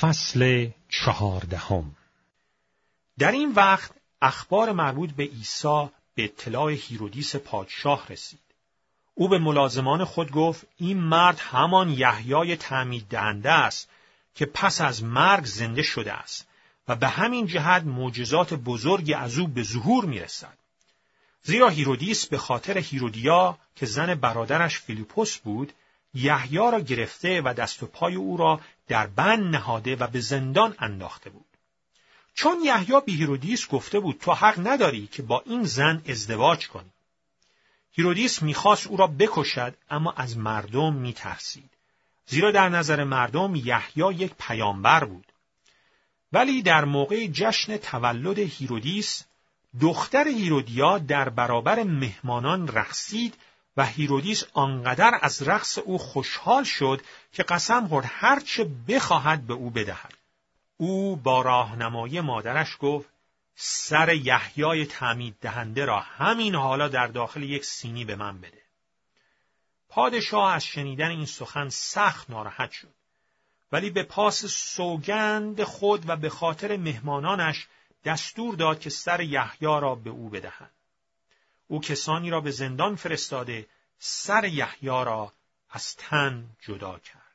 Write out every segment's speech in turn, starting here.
فصل چهاردهم در این وقت اخبار مربوط به عیسی به اطلاع هیرودیس پادشاه رسید. او به ملازمان خود گفت این مرد همان یحیای تعمید دهنده است که پس از مرگ زنده شده است و به همین جهت معجزات بزرگی از او به ظهور می رسد. زیرا هیرودیس به خاطر هیرودیا که زن برادرش فیلیپوس بود یحیی را گرفته و دست و پای او را در بند نهاده و به زندان انداخته بود. چون یحیی به هیرودیس گفته بود تو حق نداری که با این زن ازدواج کنی. هیرودیس می‌خواست او را بکشد اما از مردم میترسید. زیرا در نظر مردم یحیی یک پیامبر بود. ولی در موقع جشن تولد هیرودیس دختر هیرودیا در برابر مهمانان رقصید و هیرودیس آنقدر از رقص او خوشحال شد که قسم خورد هرچه بخواهد به او بدهد. او با راهنمایی مادرش گفت سر یحیای تعمید دهنده را همین حالا در داخل یک سینی به من بده. پادشاه از شنیدن این سخن سخت ناراحت شد. ولی به پاس سوگند خود و به خاطر مهمانانش دستور داد که سر یحیی را به او بدهند. او کسانی را به زندان فرستاده سر یحیی را از تن جدا کرد.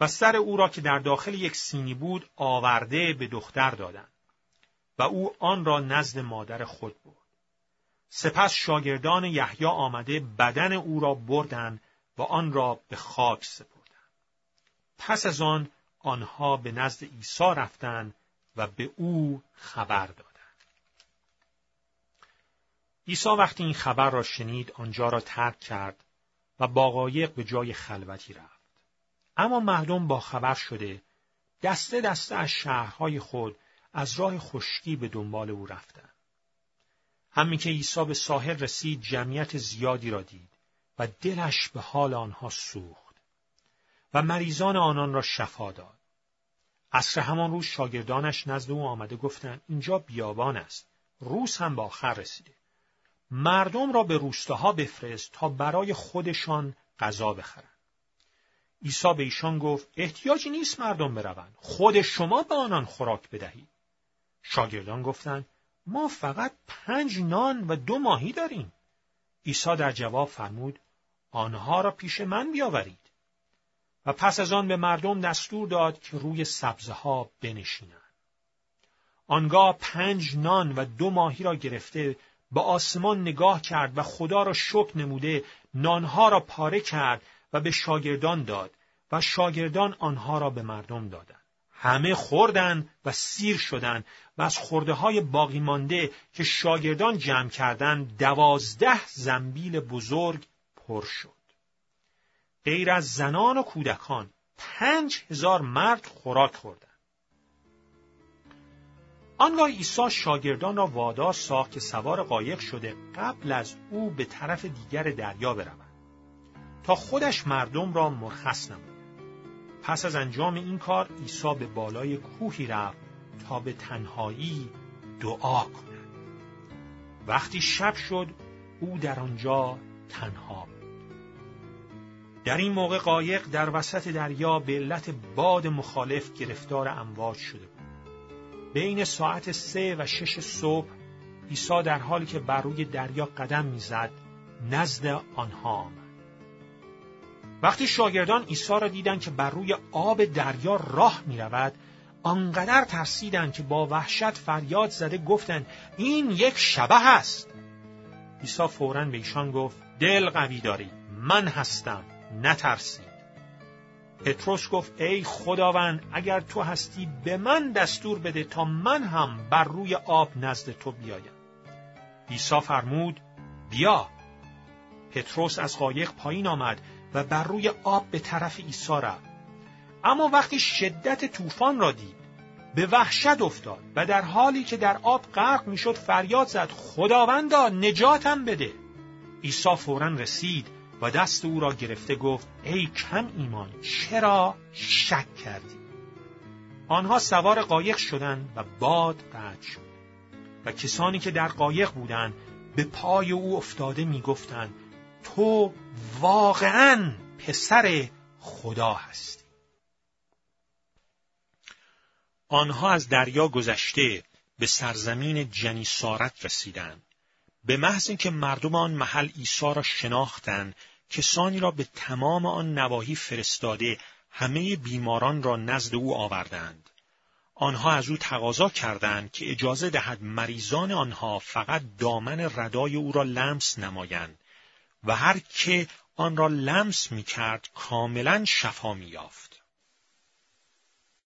و سر او را که در داخل یک سینی بود آورده به دختر دادند و او آن را نزد مادر خود برد. سپس شاگردان یحیی آمده بدن او را بردند و آن را به خاک سپردند. پس از آن آنها به نزد عیسی رفتند و به او خبر دادند. عیسی وقتی این خبر را شنید آنجا را ترک کرد و با قایق به جای خلوتی رفت. اما مردم با خبر شده دسته دسته از شهرهای خود از راه خشکی به دنبال او رفتند. همین که عیسی به ساحل رسید جمعیت زیادی را دید و دلش به حال آنها سوخت و مریضان آنان را شفا داد. عصر همان روز شاگردانش نزد او آمده گفتند اینجا بیابان است. روز هم به آخر رسیده. مردم را به روستاها بفرست تا برای خودشان غذا بخرند. عیسی به ایشان گفت احتیاجی نیست مردم بروند. خود شما به آنان خوراک بدهید. شاگردان گفتند ما فقط پنج نان و دو ماهی داریم. عیسی در جواب فرمود آنها را پیش من بیاورید. و پس از آن به مردم دستور داد که روی سبزه ها بنشینند. آنگاه پنج نان و دو ماهی را گرفته به آسمان نگاه کرد و خدا را شکر نموده نانها را پاره کرد و به شاگردان داد و شاگردان آنها را به مردم دادند. همه خوردند و سیر شدند و از خورده های باقی مانده که شاگردان جمع کردند دوازده زنبیل بزرگ پر شد. غیر از زنان و کودکان پنج هزار مرد خوراک خوردند. آنگاه عیسی شاگردان را وادار ساخت که سوار قایق شده قبل از او به طرف دیگر دریا بروند. تا خودش مردم را مرخص نمود. پس از انجام این کار عیسی به بالای کوهی رفت تا به تنهایی دعا کند. وقتی شب شد او در آنجا تنها بود. در این موقع قایق در وسط دریا به علت باد مخالف گرفتار امواج شده. بین ساعت سه و شش صبح عیسی در حالی که بر روی دریا قدم می‌زد نزد آنها آمد. وقتی شاگردان عیسی را دیدند که بر روی آب دریا راه می رود، آنقدر ترسیدند که با وحشت فریاد زده گفتند این یک شبه است. عیسی فورا به ایشان گفت دل قوی داری من هستم نترسید. پتروس گفت ای خداوند اگر تو هستی به من دستور بده تا من هم بر روی آب نزد تو بیایم. عیسی فرمود بیا. پتروس از قایق پایین آمد و بر روی آب به طرف عیسی رفت اما وقتی شدت طوفان را دید به وحشت افتاد و در حالی که در آب غرق می‌شد فریاد زد خداوندا نجاتم بده عیسی فورا رسید و دست او را گرفته گفت ای کم ایمان چرا شک کردی؟ آنها سوار قایق شدند و باد قطع شد. و کسانی که در قایق بودند به پای او افتاده می‌گفتند تو واقعا پسر خدا هستی. آنها از دریا گذشته به سرزمین جنیسارت رسیدند. به محض اینکه مردم آن محل عیسی را شناختند کسانی را به تمام آن نواحی فرستاده همه بیماران را نزد او آوردند. آنها از او تقاضا کردند که اجازه دهد مریضان آنها فقط دامن ردای او را لمس نمایند و هر که آن را لمس می کرد کاملا شفا می یافت.